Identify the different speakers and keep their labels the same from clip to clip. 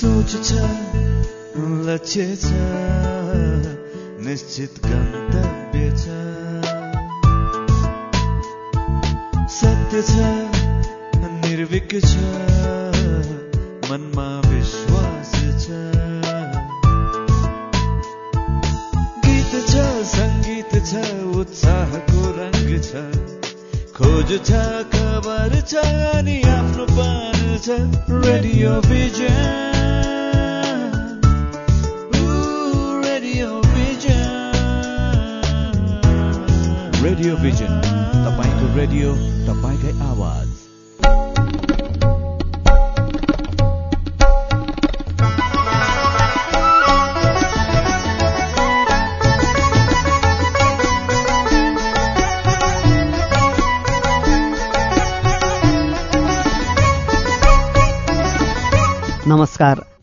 Speaker 1: सोच छ लक्ष्य छ निश्चित गन्तव्य छ सत्य छ निर्विक छ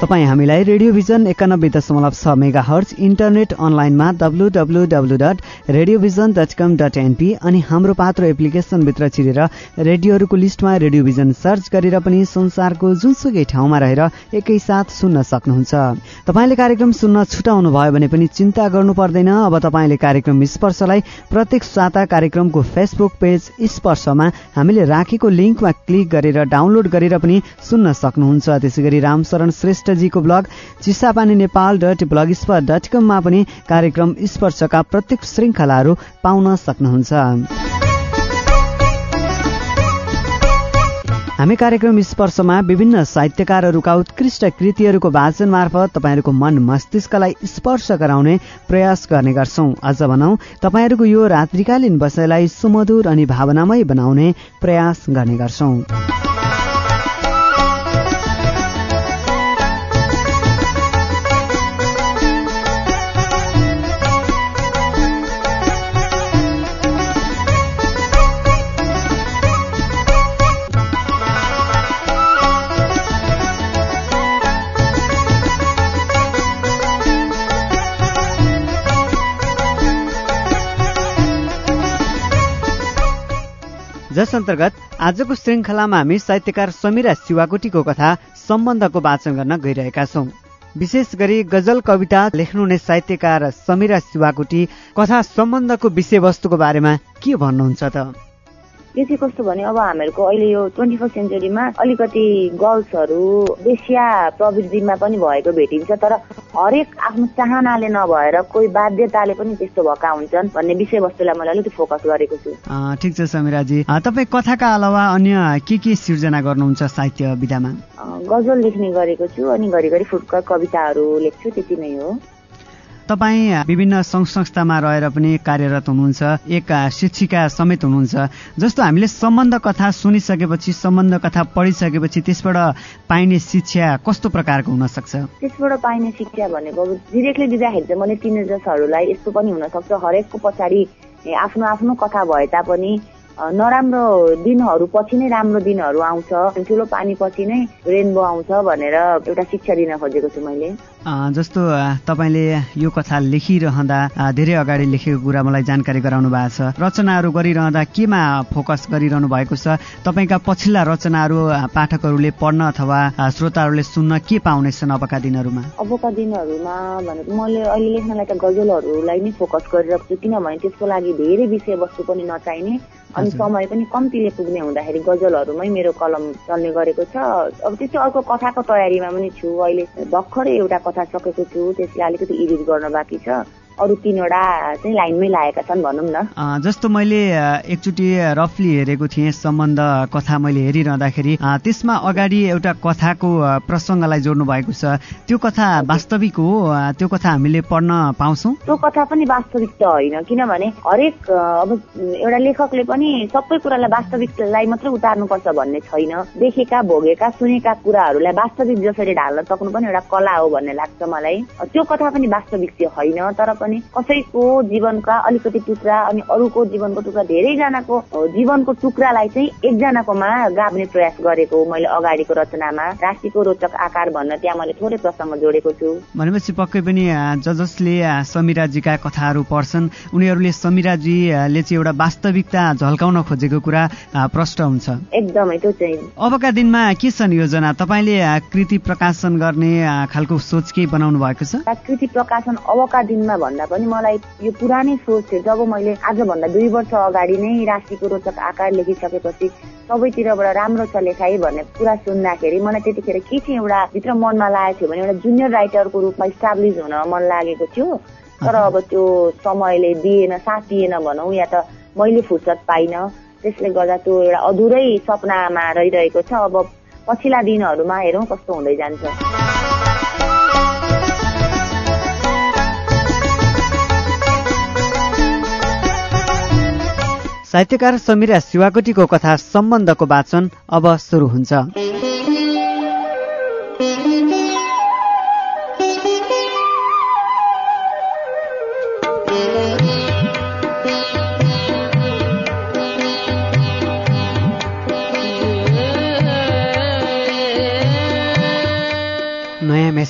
Speaker 2: तपाईँ हामीलाई रेडियो भिजन एकानब्बे दशमलव छ मेगा हर्च इन्टरनेट अनलाइनमा W W W dot radio vision dot com dot NP अनि हाम्रो पात्रो एप्लिकेसनभित्र छिरेर रेडियोहरूको लिस्टमा रेडियो भिजन सर्च गरेर पनि संसारको जुनसुकै ठाउँमा रहेर एकैसाथ सुन्न सक्नुहुन्छ। तपाईँले कार्यक्रम सुन्न छुटाउनु भयो भने पनि चिन्ता गर्नु पर्दैन। अब तपाईँले कार्यक्रम स्पर्शलाई प्रत्येक साता कार्यक्रमको फेसबुक पेज स्पर्शमा हामीले राखेको लिङ्कमा क्लिक गरेर डाउनलोड गरेर पनि सुन्न सक्नुहुन्छ। त्यसै गरी रामशरण श्रेष्ठ जीको blog Chisapani Nepal dot blogspot dot कममा पनि कार्यक्रम स्पर्शका प्रत्येक श्रृङ्खलाहरू पाउन सक्नुहुन्छ। हामी कार्यक्रम स्पर्शमा विभिन्न साहित्यकारहरूका उत्कृष्ट कृतिहरूको वाचन मार्फत तपाईँहरूको मन मस्तिष्कलाई स्पर्श गराउने प्रयास गर्ने गर्छौं। अझ भनौं तपाईँहरूको यो रात्रिकालीन बसाइलाई सुमधुर अनि भावनामय बनाउने प्रयास गर्ने गर्छौं। अन्तर्गत आजको श्रृङ्खलामा हामी साहित्यकार समीरा शिवाकोटीको कथा सम्बन्धको वाचन गर्न गइरहेका छौं। विशेष गरी गजल कविता लेख्नुहुने साहित्यकार समीरा शिवाकोटी कथा सम्बन्धको विषयवस्तुको बारेमा के भन्नुहुन्छ त?
Speaker 3: यो चाहिँ कस्तो भने अब हामीहरूको अहिले यो ट्वेन्टी फर्स्ट सेन्चुरीमा अलिकति गर्ल्सहरू बेसिया प्रवृत्तिमा पनि भएको भेटिन्छ तर हरेक आफ्नो चाहनाले नभएर कोही बाध्यताले पनि त्यस्तो भएका हुन्छन् भन्ने विषयवस्तुलाई मैले अलिकति फोकस गरेको छु।
Speaker 2: ठिक छ समिराजी। तपाईँ कथाका अलावा अन्य के के सिर्जना गर्नुहुन्छ साहित्य विधामा?
Speaker 3: गजल लेख्ने गरेको छु अनि घरिघरि फुटकर कविताहरू लेख्छु त्यति नै हो।
Speaker 2: तपाईँ विभिन्न सङ्घ संस्थामा रहेर पनि कार्यरत हुनुहुन्छ एक शिक्षिका समेत हुनुहुन्छ। जस्तो हामीले सम्बन्ध कथा सुनिसकेपछि सम्बन्ध कथा पढिसकेपछि त्यसबाट पाइने शिक्षा कस्तो प्रकारको हुन सक्छ
Speaker 3: त्यसबाट पाइने शिक्षा भनेको डिरेक्टली दिँदाखेरि चाहिँ मैले टिनेजर्सहरूलाई यस्तो पनि हुनसक्छ। हरेकको पछाडि आफ्नो आफ्नो कथा भए तापनि नराम्रो दिनहरू पछि नै राम्रो दिनहरू आउँछ। ठुलो पानी पछि नै रेनबो आउँछ भनेर एउटा शिक्षा दिन खोजेको छु मैले।
Speaker 2: जस्तो तपाईँले यो कथा लेखिरहँदा धेरै अगाडि लेखेको कुरा मलाई जानकारी गराउनु भएको छ। रचनाहरू गरिरहँदा केमा फोकस गरिरहनु भएको छ? तपाईँका पछिल्ला रचनाहरू पाठकहरूले पढ्न अथवा श्रोताहरूले सुन्न के पाउनेछन् अबका दिनहरूमा?
Speaker 3: अबका दिनहरूमा भनेको मैले अहिले लेख्नलाई त गजलहरूलाई नै फोकस गरिरहेको छु। किनभने त्यसको लागि धेरै विषयवस्तु पनि नचाहिने अनि समय पनि कम्तीले पुग्ने हुँदाखेरि गजलहरूमै मेरो कलम चल्ने गरेको छ। अब त्यस्तै अर्को कथाको तयारीमा पनि छु। अहिले भर्खरै एउटा कथा सकेको छु। त्यसलाई अलिकति एडिट गर्न बाँकी छ। अरू तिनवटा चाहिँ लाइनमै लागेका छन् भनौँ न।
Speaker 2: जस्तो मैले एकचोटि रफली हेरेको थिएँ सम्बन्ध कथा मैले हेरिरहँदाखेरि त्यसमा अगाडि एउटा कथाको प्रसङ्गलाई जोड्नु भएको छ। त्यो कथा वास्तविक हो त्यो कथा हामीले पढ्न पाउँछौँ।
Speaker 3: त्यो कथा पनि वास्तविक त होइन किनभने हरेक अब एउटा लेखकले पनि सबै कुरालाई वास्तविकलाई मात्रै उतार्नुपर्छ भन्ने छैन। देखेका भोगेका सुनेका कुराहरूलाई वास्तविक जसरी ढाल्न सक्नु पनि एउटा कला हो भन्ने लाग्छ मलाई। त्यो कथा पनि वास्तविक चाहिँ होइन तर पनि कसैको जीवनका अलिकति टुक्रा अनि अरूको जीवनको टुक्रा धेरैजनाको जीवनको टुक्रालाई चाहिँ एकजनाकोमा गाभ्ने प्रयास गरेको मैले अगाडिको रचनामा। राशिको रोचक आकार भन्न त्यहाँ मैले थोरै प्रसङ्ग जोडेको छु।
Speaker 2: भनेपछि पक्कै पनि ज जसले समिराजीका कथाहरू पढ्छन् उनीहरूले समिराजीले चाहिँ एउटा वास्तविकता झल्काउन खोजेको कुरा प्रष्ट हुन्छ।
Speaker 3: एकदमै त्यो चाहिँ।
Speaker 2: अबका दिनमा के छन् योजना? तपाईँले कृति प्रकाशन गर्ने खालको सोच केही बनाउनु भएको छ?
Speaker 3: कृति प्रकाशन अबका दिनमा भन्दा पनि मलाई यो पुरानै सोच थियो। जब मैले आजभन्दा दुई वर्ष अगाडि नै राशिको रोचक आकार लेखिसकेपछि सबैतिरबाट राम्रो छ लेखाइ भन्ने कुरा सुन्दाखेरि मलाई त्यतिखेर के चाहिँ एउटा भित्र मनमा लागेको थियो भने एउटा जुनियर राइटरको रूपमा इस्टाब्लिस हुन मन लागेको थियो। तर अब त्यो समयले दिएन साथ दिएन भनौँ या त मैले फुर्सद पाइनँ। त्यसले गर्दा त्यो एउटा अधुरै सपनामा रहिरहेको छ। अब पछिल्ला दिनहरूमा हेरौँ कस्तो हुँदै जान्छ।
Speaker 2: साहित्यकार समिरा शिवाकोटीको कथा सम्बन्धको वाचन अब सुरु हुन्छ।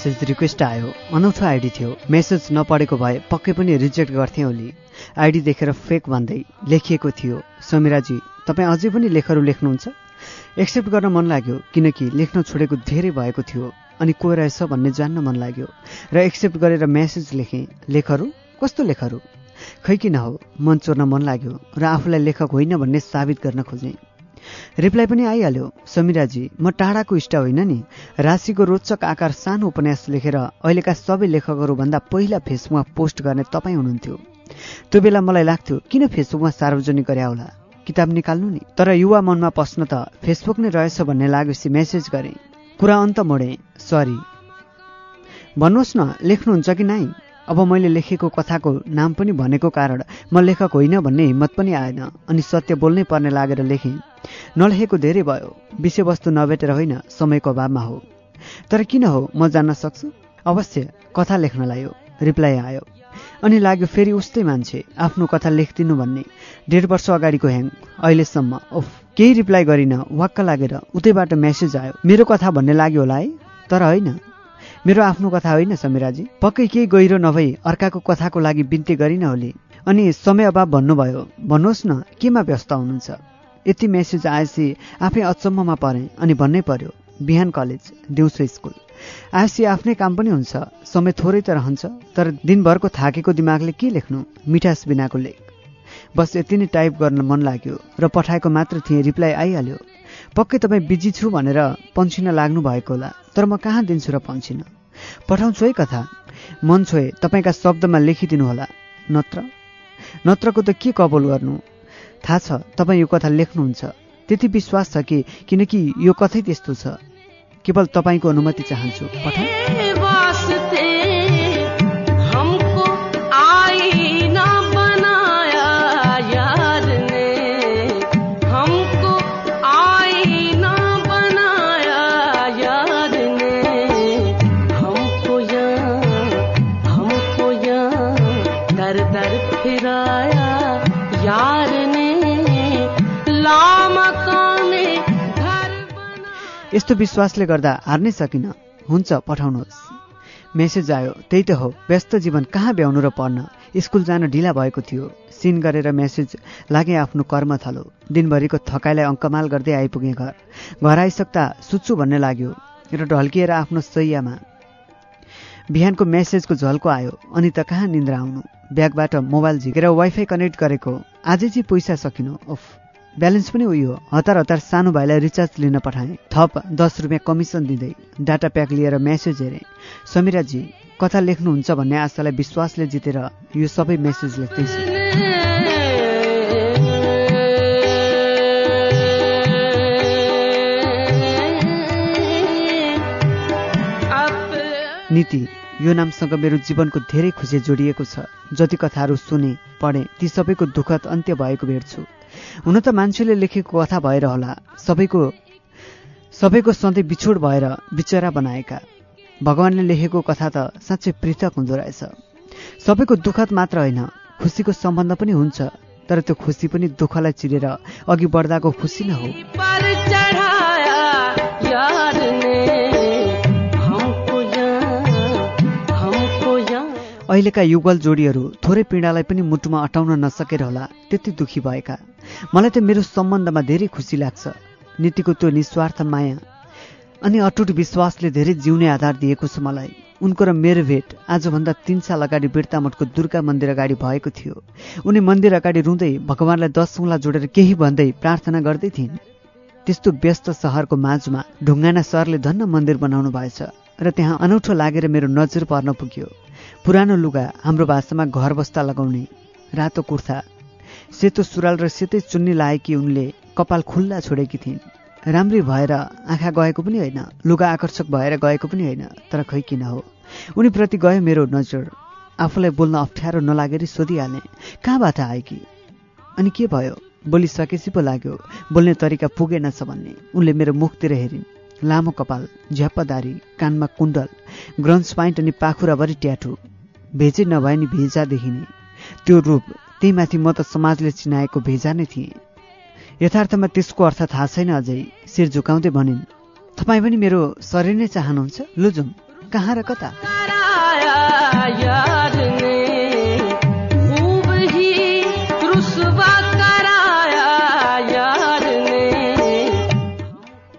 Speaker 2: मेसेज रिक्वेस्ट आयो। अनौठो आइडी थियो। मेसेज नपढेको भए पक्कै पनि रिजेक्ट गर्थेँ ओली आइडी देखेर फेक भन्दै लेखिएको थियो। समिराजी तपाईँ अझै पनि लेखहरू लेख्नुहुन्छ? एक्सेप्ट गर्न मन लाग्यो किनकि लेख्न छोडेको धेरै भएको थियो अनि को रहेछ भन्ने जान्न मन लाग्यो। र एक्सेप्ट गरेर मेसेज लेखेँ। लेखहरू? कस्तो लेखहरू? खै किन हो मन चोर्न मन लाग्यो र आफूलाई लेखक होइन भन्ने साबित गर्न खोजेँ। रिप्लाई पनि आइहाल्यो। समिराजी म टाढाको इष्ट होइन नि। राशिको रोचक आकार सानो उपन्यास लेखेर अहिलेका सबै लेखकहरूभन्दा पहिला फेसबुकमा पोस्ट गर्ने तपाईँ हुनुहुन्थ्यो। त्यो बेला मलाई लाग्थ्यो किन फेसबुकमा सार्वजनिक गरे होला? किताब निकाल्नु नि? तर युवा मनमा पस्न त फेसबुक नै रहेछ भन्ने लागेपछि मेसेज गरेँ। कुरा अन्त मोडेँ सरी। भन्नुहोस् न लेख्नुहुन्छ कि नाइ? अब मैले लेखेको कथाको नाम पनि भनेको कारण म लेखक होइन भन्ने हिम्मत पनि आएन अनि सत्य बोल्नै पर्ने लागेर लेखेँ। नलेखेको धेरै भयो। विषयवस्तु नभेटेर होइन समयको अभावमा हो। तर किन हो म जान्न सक्छु? अवश्य कथा लेख्नलाई हो रिप्लाई आयो। अनि लाग्यो फेरि उस्तै मान्छे आफ्नो कथा लेखिदिनु भन्ने। डेढ वर्ष अगाडिको ह्याङ अहिलेसम्म। ओफ केही रिप्लाई गरिन वाक्क लागेर उतैबाट मेसेज आयो। मेरो कथा भन्ने लाग्यो होला है? तर होइन। मेरो आफ्नो कथा होइन समिराजी। पक्कै केही गहिरो नभई अर्काको कथाको लागि बिन्ती गरिन होली। अनि समय अभाव भन्नुभयो। भन्नुहोस् न केमा व्यस्त हुनुहुन्छ? यति मेसेज आएपछि आफै अचम्ममा परेँ अनि भन्नै पर्यो बिहान कलेज दिउँसो स्कुल। आएपछि आफ्नै काम पनि हुन्छ। समय थोरै त रहन्छ तर दिनभरको थाकेको दिमागले के लेख्नु? मिठास बिनाको लेख। बस यति नै टाइप गर्न मन लाग्यो र पठाएको मात्र थिएँ रिप्लाई आइहाल्यो। पक्कै तपाईँ बिजी छु भनेर पन्छिन लाग्नु भएको होला तर म कहाँ दिन्छु र पन्छिन? पठाउँछु है कथा। मन छोए तपाईँका शब्दमा लेखिदिनु होला। नत्र। नत्रको त के कबुल गर्नु? थाहा छ तपाईँ यो कथा लेख्नुहुन्छ। त्यति विश्वास छ कि किनकि यो कथै त्यस्तो छ। केवल तपाईँको अनुमति चाहन्छु। पठाउँ। यस्तो विश्वासले गर्दा हार्नै सकिनँ। हुन्छ पठाउनुहोस्। मेसेज आयो। त्यही त हो। व्यस्त जीवन कहाँ भ्याउनु र पढ्न स्कुल जान ढिला भएको थियो। सिन गरेर मेसेज लागे आफ्नो कर्म थलो। दिनभरिको थकाइलाई अङ्कमाल गर्दै आइपुगेँ घर। घर आइसक्दा सुत्छु भन्ने लाग्यो र ढल्किएर आफ्नो सैयामा। बिहानको मेसेजको झल्को आयो। अनि त कहाँ निन्द्रा आउनु? ब्यागबाट मोबाइल झिकेर वाइफाई कनेक्ट गरेको। आजै चाहिँ पैसा सकिनु। ओफ ब्यालेन्स पनि उयो हतार हतार सानो भाइलाई रिचार्ज लिन पठाएँ। थप दस रुपियाँ कमिसन दिँदै डाटा प्याक लिएर मेसेज हेरेँ। समिराजी कथा लेख्नुहुन्छ भन्ने आशालाई विश्वासले जितेर यो सबै मेसेज लेख्दैछु। नीति यो नामसँग मेरो जीवनको धेरै खुसी जोडिएको छ। जति कथाहरू सुने पढेँ ती सबैको दुःखद अन्त्य भएको भेट्छु हुन त मान्छेले लेखेको कथा भएर होला। सबैको सबैको सधैँ बिछोड भएर बिचरा बनाएका। भगवान्ले लेखेको कथा त साँच्चै पृथक हुँदो रहेछ। सबैको दुःखद मात्र होइन खुसीको सम्बन्ध पनि हुन्छ तर त्यो खुसी पनि दुःखलाई चिरेर अघि बढ्दाको खुसी न हो। अहिलेका युगल जोडीहरू थोरै पीडालाई पनि मुटुमा अटाउन नसकेर होला त्यति दुखी भएका। मलाई त मेरो सम्बन्धमा धेरै खुसी लाग्छ। नीतिको त्यो निस्वार्थ माया। अनि अटुट विश्वासले धेरै जिउने आधार दिएको छ मलाई। उनको र मेरो भेट आजभन्दा तिन साल अगाडि बिर्तामठको दुर्गा मन्दिर अगाडि भएको थियो। उनी मन्दिर अगाडि रुँदै भगवान्लाई दस औँला जोडेर केही भन्दै प्रार्थना गर्दै थिइन्। त्यस्तो व्यस्त सहरको माझमा ढुङ्गाना सरले धन्न मन्दिर बनाउनु भएछ र त्यहाँ अनौठो लागेर मेरो नजर पर्न पुग्यो। पुरानो लुगा हाम्रो भाषामा घर बस्दा लगाउने। रातो कुर्ता सेतो सुराल र सेतै चुन्नी लाएकी उनले कपाल खुल्ला छोडेकी थिइन्। राम्री भएर आँखा गएको पनि होइन लुगा आकर्षक भएर गएको पनि होइन तर खै किन हो? उनीप्रति गयो मेरो नजर। आफूलाई बोल्न अप्ठ्यारो नलागेर सोधिहालेँ कहाँबाट आएकी अनि के भयो? बोलिसकेपछि पो लाग्यो बोल्ने तरिका पुगेनछ भन्ने। उनले मेरो मुखतिर हेरिन्। लामो कपाल झ्याप्पदारी कानमा कुण्डल ग्रन्स पाइन्ट अनि पाखुराभरि ट्याटु। भेजै नभए नि भेजा देखिने। त्यो रूप त्यही माथि म त समाजले चिनाएको भेजा नै थिएँ। यथार्थमा त्यसको अर्थ थाहा छैन अझै शिर झुकाउँदै भनिन् तपाईँ पनि मेरो शरीर नै चाहनुहुन्छ? लुजुम कहाँ र कता?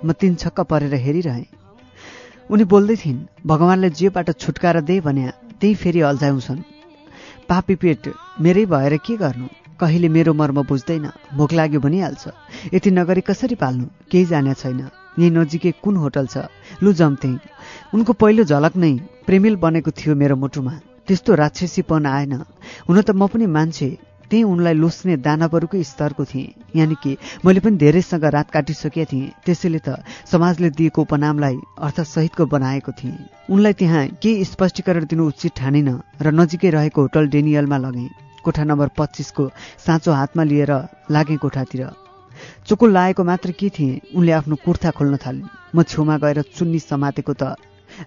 Speaker 2: म तिन छक्क परेर हेरिरहेँ। उनी बोल्दै थिइन् भगवान्ले जेबाट छुटकारा दे भने त्यही फेरि अल्झाउँछन्। पापी पेट मेरै भएर के गर्नु? कहिले मेरो मर्म बुझ्दैन भोक लाग्यो भनिहाल्छ। यति नगरी कसरी पाल्नु? केही जाने छैन। यहीँ नजिकै कुन होटल छ? लु जम्थे उनको पहिलो झलक नै प्रेमिल बनेको थियो मेरो मुटुमा। त्यस्तो राक्षसीपन आएन। हुन त म पनि मान्छे। त्यही उनलाई लुस्ने दानवहरूकै स्तरको थिएँ। यानि कि मैले पनि धेरैसँग रात काटिसकेका थिएँ। त्यसैले त समाजले दिएको उपनामलाई अर्थसहितको बनाएको थिएँ। उनलाई त्यहाँ केही स्पष्टीकरण दिनु उचित ठानिन र नजिकै रहेको होटल डेनियलमा लगेँ। कोठा नम्बर पच्चिसको साँचो हातमा लिएर लागेँ कोठातिर। चुकुल लाएको मात्र के थिएँ? उनले आफ्नो कुर्ता खोल्न थालिन् म छेउमा गएर चुन्नी समातेको त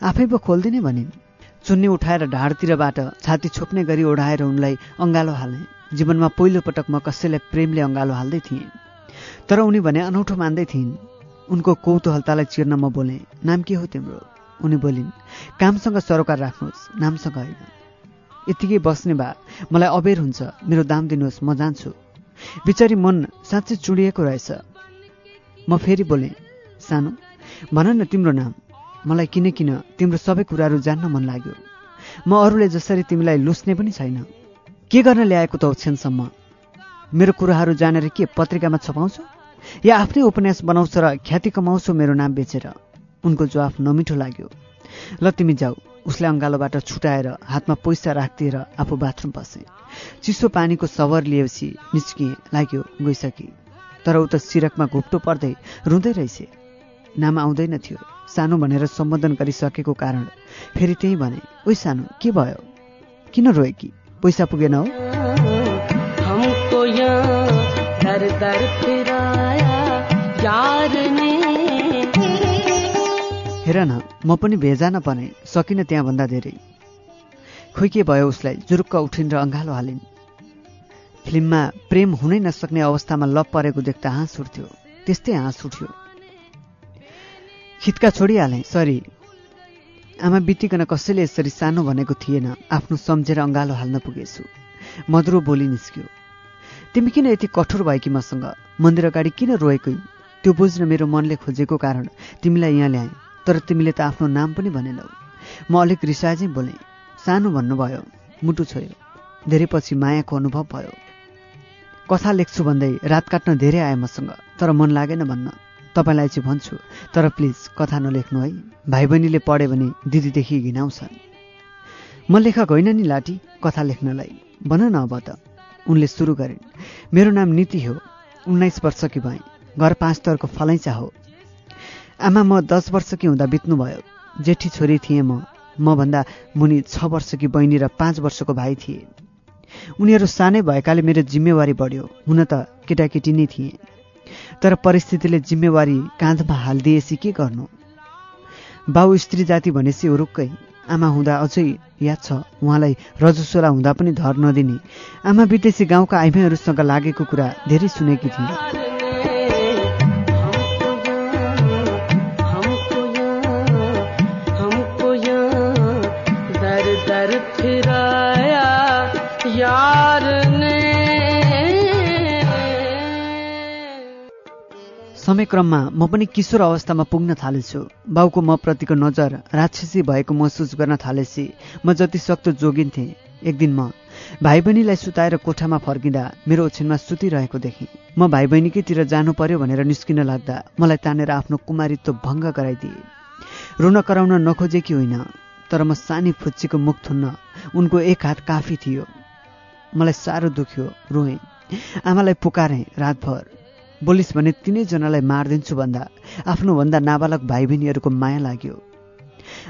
Speaker 2: आफै पो खोल्दिनै भनिन्। चुन्नी उठाएर ढाडतिरबाट छाती छोप्ने गरी ओढाएर उनलाई अँगालो हालेँ। जीवनमा पहिलो पटक म कसैलाई प्रेमले अँगालो हाल्दै थिएँ। तर उनी भने अनौठो मान्दै थिइन्। उनको कौतूहलतालाई चिर्न म बोलेँ नाम के हो तिम्रो? उनी बोलिन् कामसँग सरोकार राख्नुहोस् नामसँग होइन। यत्तिकै बस्ने भए मलाई अबेर हुन्छ मेरो दाम दिनुहोस् म जान्छु। बिचारी मन साँच्चै चुडिएको रहेछ। म फेरि बोलेँ सानो भन न तिम्रो नाम। मलाई किन किन तिम्रो सबै कुराहरू जान्न मन लाग्यो। म अरूले जसरी तिमीलाई लुस्ने पनि छैन। के गर्न ल्याएको त ओछ्यानसम्म? मेरो कुराहरू जानेर के पत्रिकामा छपाउँछु? या आफ्नै उपन्यास बनाउँछ र ख्याति कमाउँछु मेरो नाम बेचेर? उनको जवाफ नमिठो लाग्यो। ल तिमी जाऊ उसले अङ्गालोबाट छुटाएर हातमा पैसा राखिदिएर आफू बाथरुम पसे। चिसो पानीको सवर लिएपछि निस्किए लाग्यो गइसकी। तर ऊ त सिरकमा घुप्टो पर्दै रुँदै रहेछ। नाम आउँदैन थियो। सानो भनेर सम्बोधन गरिसकेको कारण फेरि त्यही भने ओइ सानो के भयो? किन रोए कि? पैसा पुगेन हो? हेर न म पनि भेजा नपने सकिनँ त्यहाँभन्दा धेरै। खोइ के भयो उसलाई? जुरुक्क उठिन् र अँगालो हालिन्। फिल्ममा प्रेम हुनै नसक्ने अवस्थामा लप परेको देख्दा हाँस उठ्थ्यो। त्यस्तै हाँस उठ्यो। खित्का छोडिहालेँ। सरी आमा बितिकन कसैले यसरी सानो भनेको थिएन। आफ्नो सम्झेर अँगालो हाल्न पुगेछु। मधुरो बोली निस्क्यो। तिमी किन यति कठोर भएकी मसँग? मन्दिर अगाडि किन रोएकै? त्यो बुझ्न मेरो मनले खोजेको कारण तिमीलाई यहाँ ल्याएँ। तर तिमीले त आफ्नो नाम पनि भनेनौ। म अलिक चाहिँ बोलेँ। सानो भन्नुभयो। मुटु छोयो। धेरै पछि मायाको अनुभव भयो। कथा लेख्छु भन्दै रात काट्न धेरै आए मसँग तर मन लागेन भन्न। तपाईँलाई चाहिँ भन्छु तर प्लिज कथा नलेख्नु है। भाइ बहिनीले पढ्यो भने दिदीदेखि घिनाउँछन् म लेखक होइन नि लाठी कथा लेख्नलाई। भन न अब त। उनले सुरु गरिन्। मेरो नाम नीति हो। उन्नाइस वर्षकी भएँ। घर पाँच तर्को फलैचा हो। आमा म दस वर्षकी हुँदा बित्नुभयो। जेठी छोरी थिएँ म। मभन्दा मुनि छ वर्षकी बहिनी र पाँच वर्षको भाइ थिए। उनीहरू सानै भएकाले मेरो जिम्मेवारी बढ्यो। हुन त केटाकेटी नै थिएँ। तर परिस्थितिले जिम्मेवारी काँधमा हालिदिएपछि के गर्नु? बाउ स्त्री जाति भनेपछि हुरुक्कै आमा हुँदा अझै याद छ उहाँलाई रजस्वला हुँदा पनि धर नदिने। आमा विदेशी गाउँका आइमाईहरूसँग लागेको कुरा धेरै सुनेकी थिएँ समयक्रममा म पनि किशोर अवस्थामा पुग्न थालेछु। बाउको म प्रतिको नजर राक्षसी भएको महसुस गर्न थालेपछि म जति सक्दो जोगिन्थेँ। एक दिन म भाइ बहिनीलाई सुताएर कोठामा फर्किँदा मेरो ओछ्यानमा सुतिरहेको देखेँ। म भाइ बहिनीकैतिर जानु पर्यो भनेर निस्किन लाग्दा मलाई तानेर आफ्नो कुमारित्व भङ्ग गराइदिए। रुन कराउन नखोजेकी होइन तर म सानी फुच्चीको मुख थुन्न उनको एक हात काफी थियो। मलाई साह्रो दुख्यो रोएँ। आमालाई पुकारेँ रातभर। बोलिस् भने तिनैजनालाई मारिदिन्छु भन्दा आफ्नोभन्दा नाबालक भाइ बहिनीहरूको माया लाग्यो।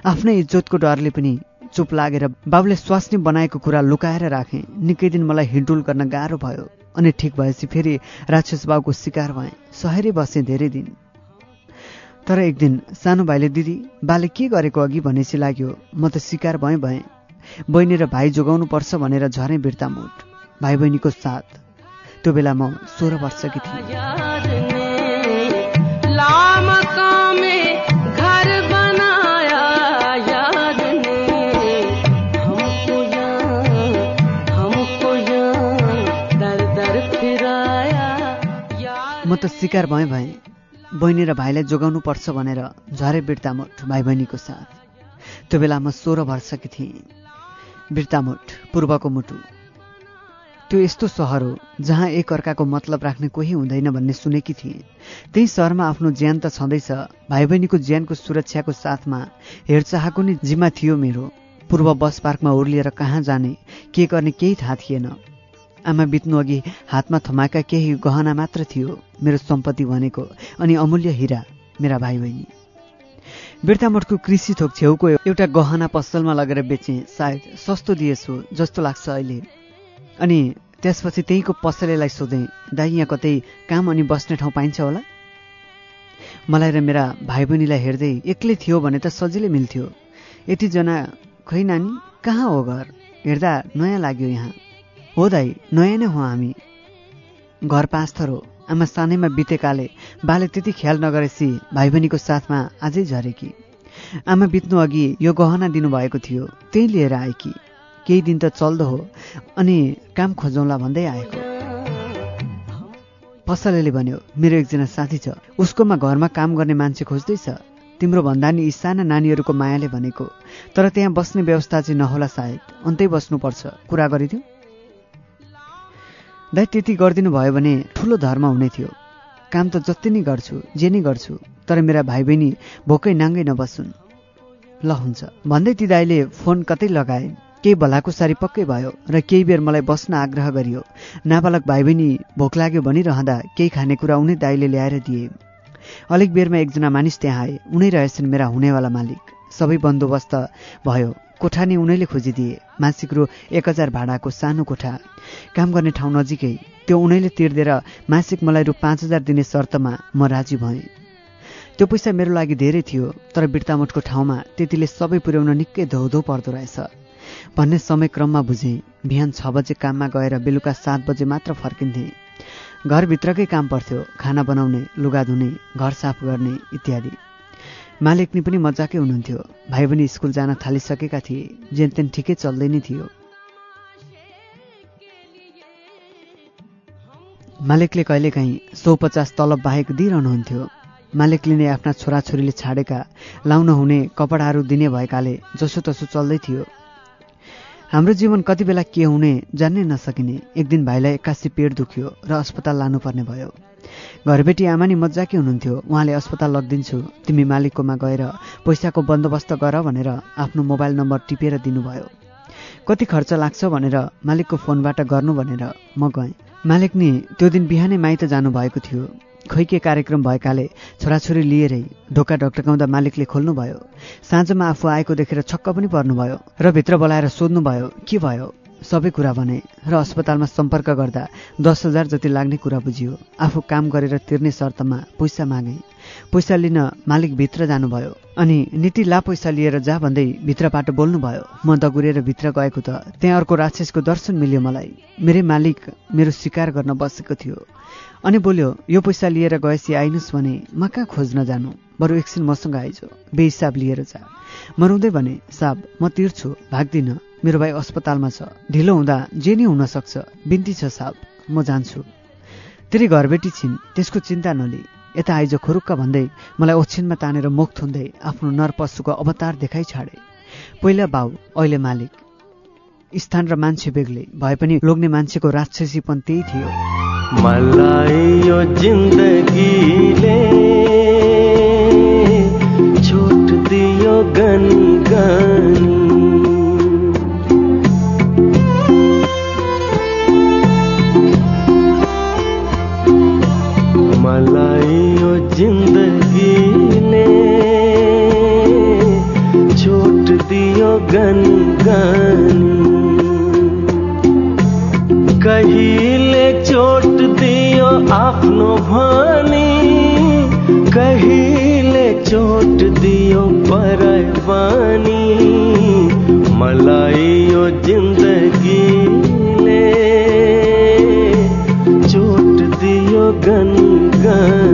Speaker 2: आफ्नै इज्जतको डरले पनि चुप लागेर बाबुले स्वास्नी बनाएको कुरा लुकाएर राखेँ। निकै दिन मलाई हिँडुल गर्न गाह्रो भयो अनि ठिक भएपछि फेरि राक्षस बाबुको शिकार भएँ। सहेरै बसेँ धेरै दिन। तर एक दिन सानो भाइले दिदी बाले के गरेको अघि? भनेपछि लाग्यो म त शिकार भएँ भएँ। बहिनी र भाइ जोगाउनु पर्छ भनेर झरेँ बिर्तामुट भाइ बहिनीको साथ। त्यो बेला म सोह्र वर्षकी थिएँ।
Speaker 4: में
Speaker 2: त शिकार भएँ भएँ बहिनी र भाइलाई जोगाउनु पर्छ भनेर झरे बिर्तामुठ भाइ बहिनीको साथ। त्यो बेला म सोह्र वर्षकी थिएँ। बिर्तामुठ पूर्वको मुटु। त्यो यस्तो सहर हो जहाँ एक अर्काको मतलब राख्ने कोही हुँदैन भन्ने सुनेकी थिएँ। त्यही सहरमा आफ्नो ज्यान त छँदैछ भाइ बहिनीको ज्यानको सुरक्षाको साथमा हेरचाहको नै जिम्मा थियो मेरो। पूर्व बस पार्कमा ओर्लिएर कहाँ जाने के गर्ने केही थाहा थिएन। आमा बित्नु अघि हातमा थमाएका केही गहना मात्र थियो मेरो सम्पत्ति भनेको अनि अमूल्य हिरा मेरा भाइ बहिनी बिर्तामठको कृषि थोक छेउको एउटा गहना पसलमा लगेर बेचेँ सायद सस्तो दिएछु जस्तो लाग्छ अहिले। अनि त्यसपछि त्यहीँको पसलेलाई सोधेँ दाइ यहाँ कतै काम अनि बस्ने ठाउँ पाइन्छ होला? मलाई र मेरा भाइ बहिनीलाई हेर्दै एक्लै थियो भने त सजिलै मिल्थ्यो। यतिजना खै नानी कहाँ हो घर? हेर्दा नयाँ लाग्यो यहाँ। हो दाइ नयाँ नै हो हामी। घर पाँच थर हो। आमा सानैमा बितेकाले बाले त्यति ख्याल नगरेपछि भाइ बहिनीको साथमा अझै झरेकी। आमा बित्नु अघि यो गहना दिनुभएको थियो त्यही लिएर आएकी। केही दिन त चल्दो हो। अनि काम खोजौँला भन्दै आएको। पसलेले भन्यो मेरो एकजना साथी छ। उसकोमा घरमा काम गर्ने मान्छे खोज्दैछ। तिम्रो भन्दा नि यी साना नानीहरूको मायाले भनेको। तर त्यहाँ बस्ने व्यवस्था चाहिँ नहोला सायद। अन्तै बस्नुपर्छ। कुरा गरिदिउँ दाइ त्यति गरिदिनु भयो भने ठुलो धर्म हुने थियो। काम त जति नै गर्छु जे नै गर्छु तर मेरा भाइ बहिनी भोकै नाङ्गै नबस्छन् ल हुन्छ। भन्दै ती दाईले फोन कतै लगाए केही भलाको सारी पक्कै भयो र केही बेर मलाई बस्न आग्रह गरियो। नाबालक भाइ बहिनी भोक लाग्यो भनिरहँदा केही खानेकुरा उनै दाईले ल्याएर दिए। अलिक बेरमा एकजना मानिस त्यहाँ आए। उनै रहेछन् मेरा हुनेवाला मालिक। सबै बन्दोबस्त भयो। कोठा नि उनैले खोजिदिए। मासिक रु एक हजार भाडाको सानो कोठा। काम गर्ने ठाउँ नजिकै। त्यो उनैले तिर्देर मासिक मलाई रु पाँच हजार दिने शर्तमा म राजी भएँ। त्यो पैसा मेरो लागि धेरै थियो तर बिर्तामठको ठाउँमा त्यतिले सबै पुर्याउन निकै धौधौ पर्दो रहेछ। भन्ने समय क्रममा बुझेँ बिहान छ बजे काममा गएर बेलुका सात बजे मात्र फर्किन्थेँ। घरभित्रकै काम पर्थ्यो खाना बनाउने लुगा धुने घर साफ गर्ने इत्यादि। मालिकनी पनि मजाकै हुनुहुन्थ्यो। भाइ पनि स्कुल जान थालिसकेका थिए जेनतेन ठिकै चल्दै नै थियो। मालिकले कहिलेकाहीँ सौ पचास तलब बाहेक दिइरहनुहुन्थ्यो। मालिकले नै आफ्ना छोराछोरीले छाडेका लाउन हुने कपडाहरू दिने भएकाले जसोतसो चल्दै थियो। हाम्रो जीवन कति बेला के हुने जान्नै नसकिने एक दिन भाइलाई एक्कासी पेट दुख्यो र अस्पताल लानुपर्ने भयो। घरबेटी आमा नि मजाकै हुनुहुन्थ्यो। उहाँले अस्पताल लगिदिन्छु तिमी मालिककोमा गएर पैसाको बन्दोबस्त गर भनेर आफ्नो मोबाइल नम्बर टिपेर दिनुभयो। कति खर्च लाग्छ भनेर मालिकको फोनबाट गर्नु भनेर म गएँ। मालिक नि त्यो दिन बिहानै माइत जानुभएको थियो। खै के कार्यक्रम भएकाले छोराछोरी लिएरै ढोका ढकढकाउँदा मालिकले खोल्नुभयो। साँझमा आफू आएको देखेर छक्क पनि पर्नुभयो र भित्र बोलाएर सोध्नुभयो के भयो? सबै कुरा भने र अस्पतालमा सम्पर्क गर्दा दस हजार जति लाग्ने कुरा बुझियो। आफू काम गरेर तिर्ने शर्तमा पैसा मागे। पैसा लिन मालिक भित्र जानुभयो अनि नीति ला पैसा लिएर जा भन्दै भित्रबाट बोल्नुभयो। म दगुरेर भित्र गएको त त्यहाँ अर्को राक्षसको दर्शन मिल्यो मलाई। मेरै मालिक मेरो शिकार गर्न बसेको थियो। अनि बोल्यो यो पैसा लिएर गएपछि आइनुहोस् भने म कहाँ खोज्न जानु? बरु एकछिन मसँग आइज बेहिसाब लिएर जा। म रुँदै भने साब म तिर्छु भाग्दिनँ। मेरो भाइ अस्पतालमा छ। ढिलो हुँदा जे नै हुन सक्छ। बिन्ती छ साब म जान्छु। तेरि घरबेटी छिन्। त्यसको चिन्ता नलि। यता आइज खुरुक्क भन्दै मलाई ओछिनमा तानेर मुख थुन्दै आफ्नो नरपशुको अवतार देखाइ छाडे। पहिला बाउ अहिले मालिक। स्थान र मान्छे बेग्लै। भए पनि लोग्ने मान्छेको राक्षसीपन त्यही थियो।
Speaker 5: मलाई यो जिन्दगीले छुट दियो गनगनी मलाई यो जिन्दगीले छुट दियो गनगनी कहिले चोट दियो आफ्नो भनी कहिले चोट दियो परवानी? मलाई यो जिन्दगीले चोट दियो गनगनी। नबिज्ने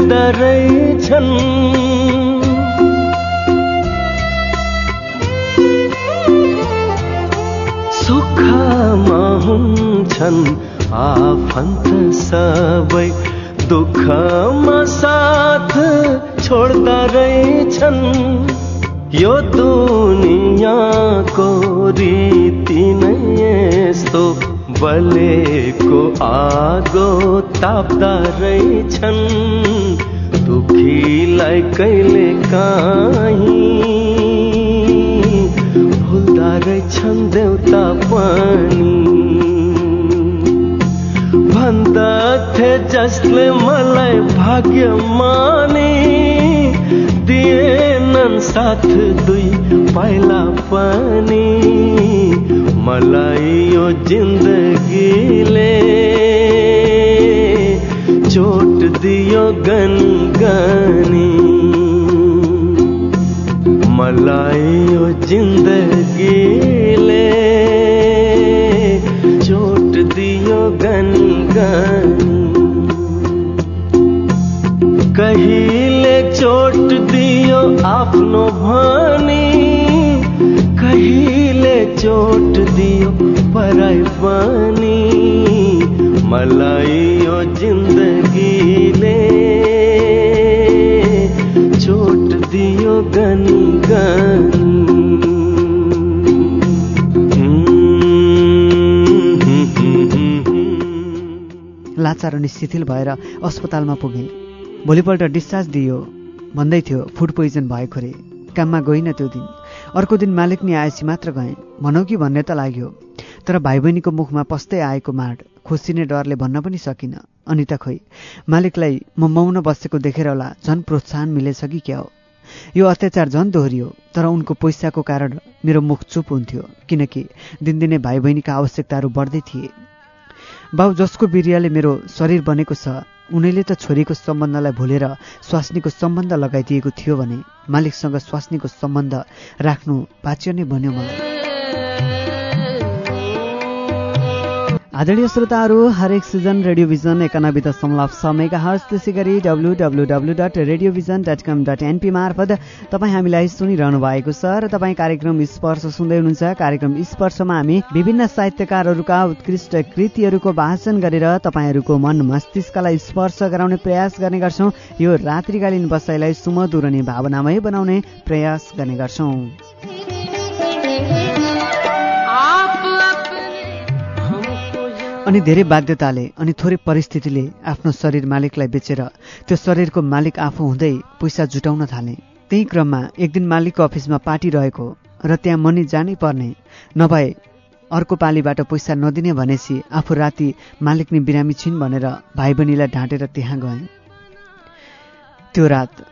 Speaker 5: डरै छन् सुखमा हुन्छन् आफन्त सबै दुःखमा साथ छोड्दा रहेछन्। यो दुनियाँको रीति नै यस्तो। बलेको आगो ताप्दा रहेछन् दुखीलाई कहिले काहीँ भुल्दा रहेछन् देउता पनि। भन्दथे जसले मलाई भाग्य माने दिएनन् साथ दुई पाइला पनि। मलाई यो जिन्दगीले चोट दियो गनगनी। मलाई यो जिन्दगीले चोट दियो गनगनी। कहिले चोट दियो आफ्नो दियो पराई पनि मलाई यो जिन्दगीले चोट दियो गनी
Speaker 2: लाचार अनि शिथिल भएर अस्पतालमा पुगेँ। भोलिपल्ट डिस्चार्ज दियो भन्दै थियो फुड पोइजन भएको रे काममा गइनँ त्यो दिन। अर्को दिन मालिक नि आएपछि मात्र गएँ। भनौँ कि भन्ने त लाग्यो। तर भाइ बहिनीको मुखमा पस्दै आएको माड खोसिने डरले भन्न पनि सकिनँ। अनि त खोइ मालिकलाई म मौन बसेको देखेर होला झन् प्रोत्साहन मिलेछ कि क्या हो? यो अत्याचार झन् दोहोरियो तर उनको पैसाको कारण मेरो मुख चुप हुन्थ्यो किनकि दिनदिनै भाइ बहिनीका आवश्यकताहरू बढ्दै थिए। बाउ जसको बिरियाले मेरो शरीर बनेको छ उनैले त छोरीको सम्बन्धलाई भुलेर स्वास्नीको सम्बन्ध लगाइदिएको थियो भने मालिकसँग स्वास्नीको सम्बन्ध राख्नु बाच्य नै बन्यो मलाई। आदरणीय श्रोताहरू हरेक सिजन रेडियोभिजन एकानब्बे दशमलव छ मेगा त्यसै गरी W W W dot radio vision dot com dot NP मार्फत तपाईँ हामीलाई सुनिरहनु भएको छ र तपाईँ कार्यक्रम स्पर्श सुन्दै हुनुहुन्छ। कार्यक्रम स्पर्शमा हामी विभिन्न साहित्यकारहरूका उत्कृष्ट कृतिहरूको वाचन गरेर तपाईँहरूको मन मस्तिष्कलाई स्पर्श गराउने प्रयास गर्ने गर्छौँ। यो रात्रिकालीन बसाइलाई सुमधुर अनि भावनामय बनाउने प्रयास गर्ने गर्छौँ। अनि धेरै बाध्यताले अनि थोरै परिस्थितिले आफ्नो शरीर मालिकलाई बेचेर त्यो शरीरको मालिक आफू हुँदै पैसा जुटाउन थाले। त्यही क्रममा एक दिन मालिकको अफिसमा पार्टी रहेको र त्यहाँ मनी जानै पर्ने नभए अर्को पालीबाट पैसा नदिने भनेपछि आफू राति मालिक नि बिरामी छिन् भनेर भाइ बहिनीलाई ढाँटेर त्यहाँ गए। त्यो रात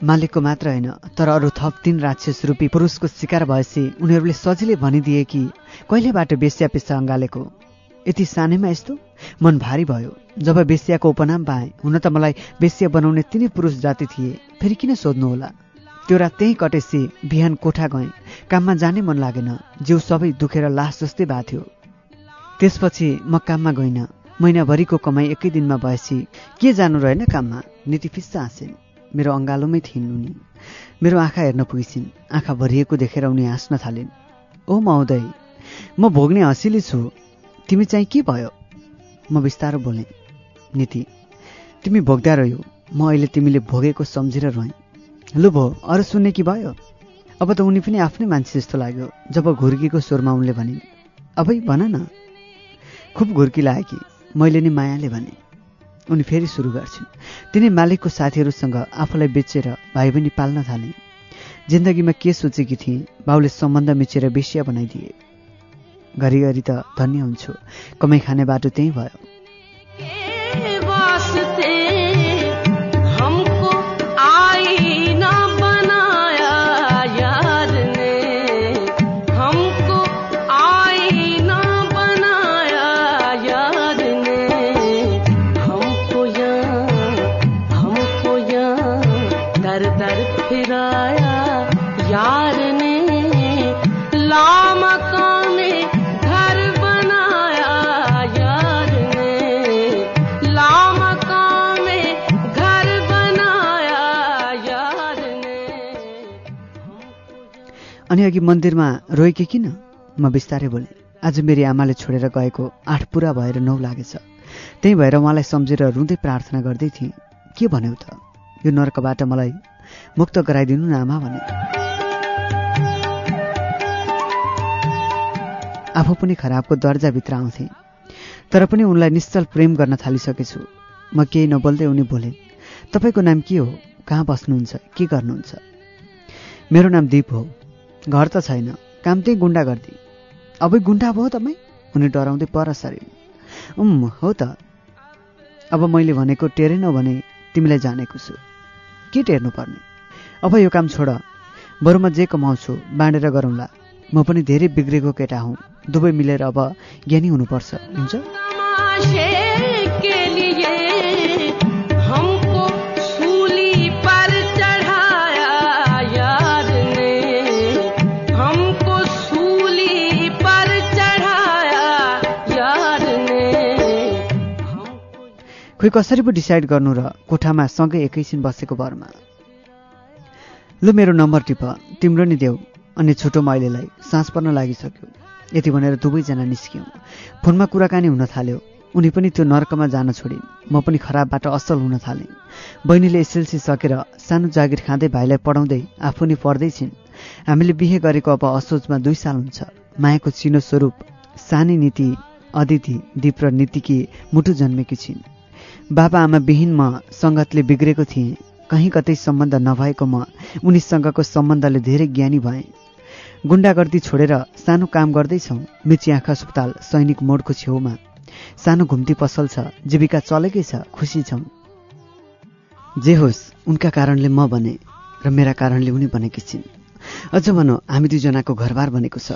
Speaker 2: मालिकको मात्र होइन तर अरू थप तीन राक्षस रूपी पुरुषको शिकार भएपछि उनीहरूले सजिलै भनिदिए कि कहिलेबाट बेस्या पेसा अँगालेको। यति सानैमा यस्तो? मन भारी भयो। जब बेस्याको उपनाम पाएँ हुन त मलाई बेस्या बनाउने तिनै पुरुष जाति थिए। फेरि किन सोध्नु होला त्यो रात त्यहीँ कटेसी बिहान कोठा गएँ। काममा जानै मन लागेन। जिउ सबै दुखेर लास जस्तै भएको थियो। त्यसपछि म काममा गइनँ। महिनाभरिको कमाई एकै दिनमा भएपछि के जानु रहेन काममा? नीति फिस्सा हाँसिन्। मेरो अङ्गालोमै थिइन् उनी। मेरो आँखा हेर्न पुगिसिन्। आँखा भरिएको देखेर उनी हाँस्न थालिन्। ओ महोदय म भोग्ने हँसिली छु। तिमी चाहिँ के भयो? म बिस्तारो बोलेँ नीति तिमी भोग्दा रह्यौ। म अहिले तिमीले भोगेको सम्झेर रोएँ लु भो अरू सुन्ने कि भयो? अब त उनी पनि आफ्नै मान्छे जस्तो लाग्यो जब घुर्कीको स्वरमा उनले भनिन् अबै भन न। खुब घुर्की लाग्यो कि? मैले नि मायाले भने। उनी फेरि सुरु गर्छिन्। तिनी मालिकको साथीहरूसँग आफूलाई बेचेर भाइ बहिनी पाल्न थाले। जिन्दगीमा के सोचेकी थिएँ? बाउले सम्बन्ध मिचेर बेसिया बनाइदिए। घरिघरि त धन्य हुन्छु। कमाइ खाने बाटो त्यही भयो। अनि अघि मन्दिरमा रोएकी किन? म बिस्तारै बोलेँ आज मेरी आमाले छोडेर गएको आठ पुरा भएर नौ लागेछ। त्यही भएर उहाँलाई सम्झेर रुँदै प्रार्थना गर्दै थिएँ। के भन्यौ त? यो नर्कबाट मलाई मुक्त गराइदिनु न आमा भने। आफू पनि खराबको दर्जाभित्र आउँथेँ। तर पनि उनलाई निश्चल प्रेम गर्न थालिसकेछु। म केही नबोल्दै उनी बोले तपाईँको नाम के हो? कहाँ बस्नुहुन्छ? के गर्नुहुन्छ? मेरो नाम दिप हो। घर त छैन। काम त्यही गुन्डा गर्थे। अबै गुन्डा भयो तपाईँ उनी डराउँदै पर सरिन्। उम् हो त। अब मैले भनेको टेरेनौ भने तिमीलाई जानेको छु। के टेर्नु पर्ने? अब यो काम छोड। बरु म जे कमाउँछु बाँडेर गरौँला। म पनि धेरै बिग्रेको केटा हुँ। दुवै मिलेर अब ज्ञानी हुनुपर्छ। हुन्छ? खोइ कसरी पो डिसाइड गर्नु र कोठामा सँगै एकैछिन बसेको भरमा लु मेरो नम्बर टिप तिम्रो नि देऊ अनि छुटो मैलेलाई सास पर्न लागिसक्यो। यति भनेर दुवैजना निस्क्यौँ। फोनमा कुराकानी हुन थाल्यो। उनी पनि त्यो नर्कमा जान छोडिन्। म पनि खराबबाट असल हुन थालेँ। बहिनीले एसएलसी सकेर सानो जागिर खाँदै भाइलाई पढाउँदै आफू नि पढ्दैछिन्। हामीले बिहे गरेको अब असोजमा दुई साल हुन्छ। मायाको चिनो स्वरूप सानी नीति अदिति दिप र नीतिकी मुटु जन्मेकी छिन्। बाबा आमा विहीन म सङ्गतले बिग्रेको थिएँ। कहीँ कतै सम्बन्ध नभएको म उनीसँगको सम्बन्धले धेरै ज्ञानी भएँ। गुन्डागर्दी छोडेर सानो काम गर्दैछौँ मिची आँखा अस्पताल सैनिक मोडको छेउमा। सानो घुम्ती पसल छ जीविका चलेकै छ खुसी छौँ। जे होस् उनका कारणले म बने र मेरा कारणले उनी बनेकी छिन्। अझ भनौँ हामी दुईजनाको घरबार बनेको छ।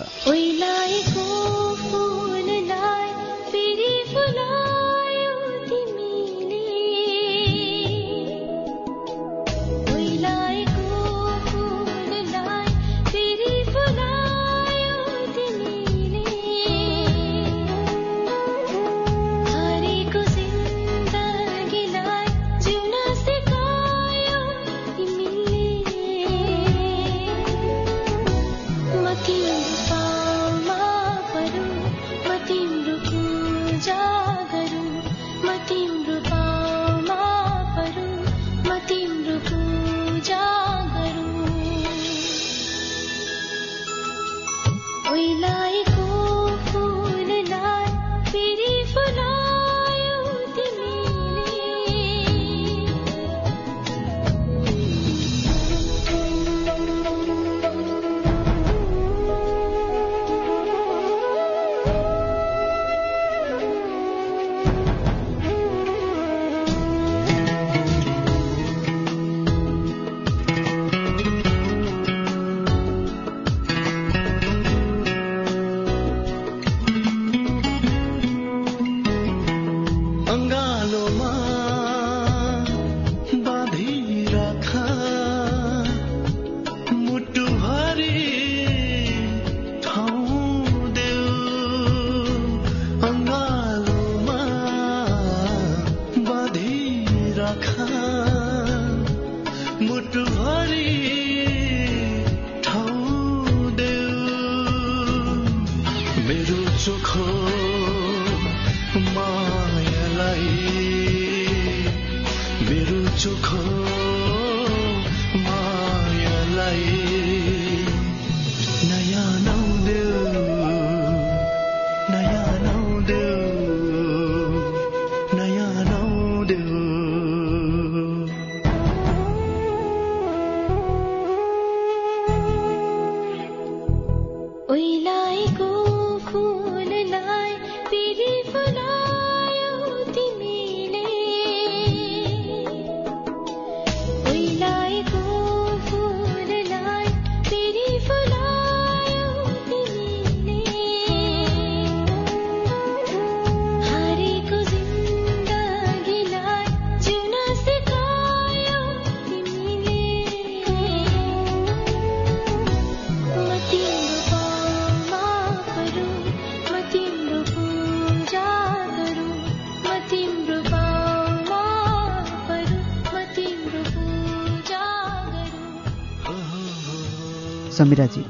Speaker 2: समिराजी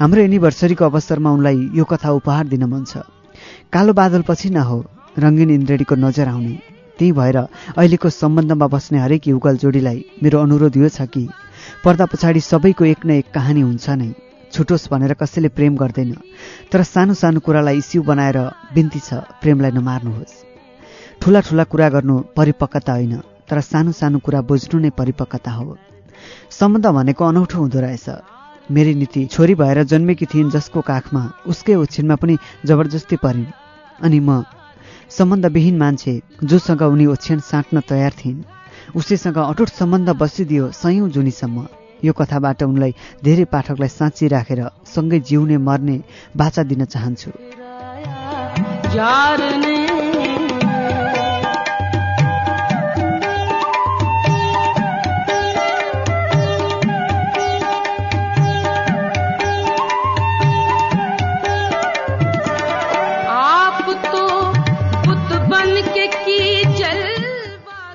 Speaker 2: हाम्रो एनिभर्सरीको अवसरमा उनलाई यो कथा उपहार दिन मन छ। कालो बादलपछि न हो रङ्गीन इन्द्रेणीको नजर आउने। त्यही भएर अहिलेको सम्बन्धमा बस्ने हरेक युगल जोडीलाई मेरो अनुरोध यो छ कि पर्दा पछाडि सबैको एक न एक कहानी हुन्छ नै। छुटोस् भनेर कसैले प्रेम गर्दैन तर सानो सानो कुरालाई इस्यु बनाएर बिन्ती छ प्रेमलाई नमार्नुहोस्। ठुला ठुला कुरा गर्नु परिपक्वता होइन तर सानो सानो कुरा बुझ्नु नै परिपक्वता हो। सम्बन्ध भनेको अनौठो हुँदो रहेछ। मेरी नीति छोरी भएर जन्मेकी थिइन् जसको काखमा उसकै ओछिनमा पनि जबरजस्ती परिन्। अनि म सम्बन्धविहीन मान्छे जोसँग उनी ओछ्यान साट्न तयार थिइन्। उसैसँग अटुट सम्बन्ध बसिदियो सयौँ जुनीसम्म। यो कथाबाट उनलाई धेरै पाठकलाई साँची राखेर सँगै जिउने मर्ने बाचा दिन चाहन्छु।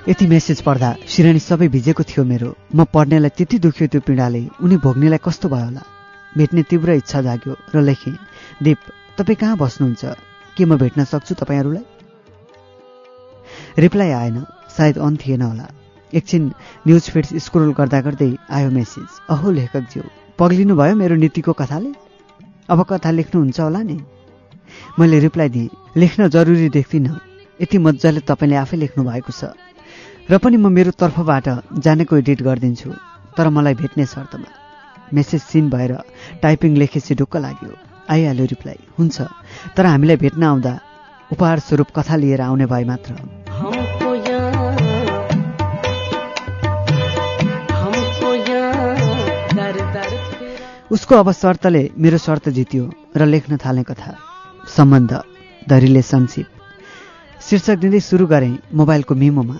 Speaker 2: यति मेसेज पढ्दा सिरानी सबै भिजेको थियो मेरो। म पढ्नेलाई त्यति दुख्यो त्यो पीडाले उनी भोग्नेलाई कस्तो भयो होला? भेट्ने तीव्र इच्छा जाग्यो र लेखेँ दिप तपाईँ कहाँ बस्नुहुन्छ? के म भेट्न सक्छु तपाईँहरूलाई? रिप्लाई आएन सायद अन थिएन होला। एकछिन न्युज फिड्स स्क्रोल गर्दा गर्दै आयो मेसेज अहो लेखकज्यू पग्लिनु भयो मेरो नीतिको कथाले? अब कथा लेख्नुहुन्छ होला नि? मैले रिप्लाई दिएँ लेख्न जरुरी देख्दिनँ यति मजाले तपाईँले आफै लेख्नु भएको छ। र पनि म मेरो तर्फबाट जानेको एडिट गरिदिन्छु तर मलाई भेट्ने शर्तमा। मेसेज सिन भएर टाइपिङ लेखेपछि ढुक्क लाग्यो। आइहाल्यो रिप्लाई हुन्छ तर हामीलाई भेट्न आउँदा उपहार स्वरूप कथा लिएर आउने भए मात्र। उसको अब शर्तले मेरो शर्त जित्यो र लेख्न थाल्ने कथा। सम्बन्ध द रिलेसनसिप शीर्षक दिँदै सुरु गरेँ मोबाइलको मेमोमा।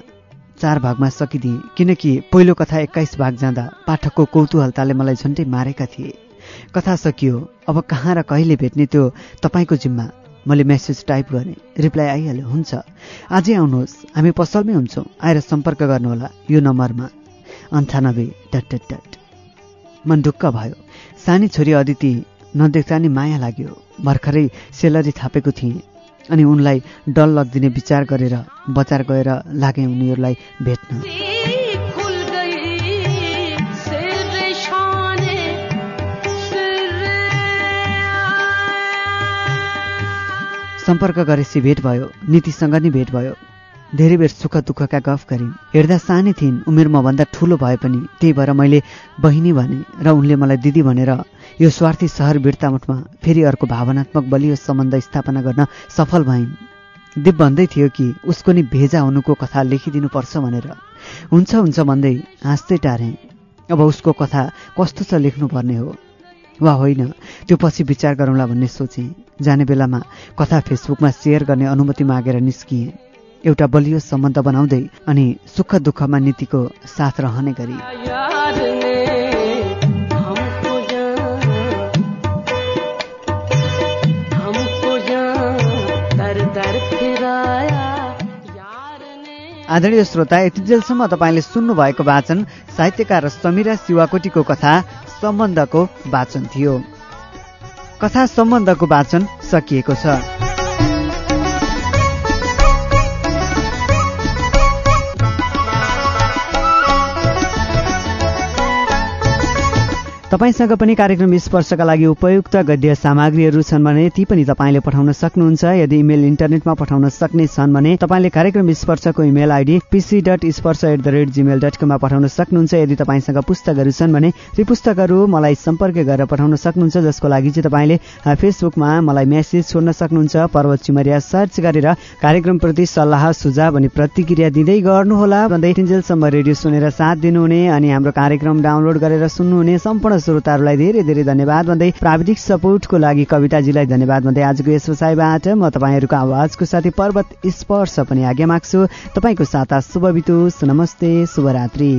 Speaker 2: चार भागमा सकिदिएँ किनकि पहिलो कथा एक्काइस भाग जाँदा पाठकको कौतूहलताले मलाई झन्डै मारेका थिए। कथा सकियो अब कहाँ र कहिले भेट्ने त्यो तपाईँको जिम्मा। मैले मेसेज टाइप गरेँ रिप्लाई आइहाल्यो हुन्छ। आजै आउनुहोस् हामी पसलमै हुन्छौँ आएर सम्पर्क गर्नुहोला यो नम्बरमा। अन्ठानब्बे डट डट डट। मन ढुक्क भयो। सानी छोरी अदिति नदेख्दा नि माया लाग्यो। भर्खरै सेलरी थापेको थिएँ। अनि उनलाई डल लगिदिने विचार गरेर बजार गएर लागे उनीहरूलाई भेट्न। सम्पर्क गरेपछि भेट भयो नीतिसँग नै भेट भयो। धेरै बेर सुख दुःखका गफ गरिन्। हेर्दा सानै थिइन् उमेर मभन्दा ठुलो भए पनि। त्यही भएर मैले बहिनी भने र उनले मलाई दिदी भनेर यो स्वार्थी सहर बिर्तामठमा फेरि अर्को भावनात्मक बलियो सम्बन्ध स्थापना गर्न सफल भइन्। दिप भन्दै थियो कि उसको नि भेजा हुनुको कथा लेखिदिनुपर्छ भनेर। हुन्छ हुन्छ भन्दै हाँस्दै टारेँ। अब उसको कथा कस्तो छ लेख्नुपर्ने हो? वा होइन त्यो पछि विचार गरौँला भन्ने सोचेँ। जाने बेलामा कथा फेसबुकमा सेयर गर्ने अनुमति मागेर निस्किएँ। एउटा बलियो सम्बन्ध बनाउँदै अनि सुख दुःखमा नीतिको साथ रहने गरी। आदरणीय श्रोता यतिजेलसम्म तपाईँले सुन्नुभएको वाचन साहित्यकार समीरा शिवाकोटीको कथा सम्बन्धको वाचन थियो। कथा सम्बन्धको वाचन सकिएको छ। तपाईँसँग पनि कार्यक्रम स्पर्शका लागि उपयुक्त गद्य सामग्रीहरू छन् भने ती पनि तपाईँले पठाउन सक्नुहुन्छ। यदि इमेल इन्टरनेटमा पठाउन सक्ने छन् भने तपाईँले कार्यक्रम स्पर्शको email ID PC dot Sparsh at the rate Gmail dot कममा पठाउन सक्नुहुन्छ। यदि तपाईँसँग पुस्तकहरू छन् भने ती पुस्तकहरू मलाई सम्पर्क गरेर पठाउन सक्नुहुन्छ जसको लागि चाहिँ तपाईँले फेसबुकमा मलाई मेसेज छोड्न सक्नुहुन्छ। पर्वत चिमरिया सर्च गरेर कार्यक्रमप्रति सल्लाह सुझाव अनि प्रतिक्रिया दिँदै गर्नुहोला। भन्दै तिनजेलसम्म रेडियो सुनेर साथ दिनुहुने अनि हाम्रो कार्यक्रम डाउनलोड गरेर सुन्नुहुने। सम्पूर्ण श्रोताहरूलाई धेरै धेरै धन्यवाद। भन्दै प्राविधिक सपोर्टको लागि कविताजीलाई धन्यवाद भन्दै आजको यस वसाइबाट म तपाईँहरूको आवाजको साथै पर्वत स्पर्श पनि आज्ञा माग्छु। तपाईँको साता शुभ बितोस्। नमस्ते शुभरात्रि।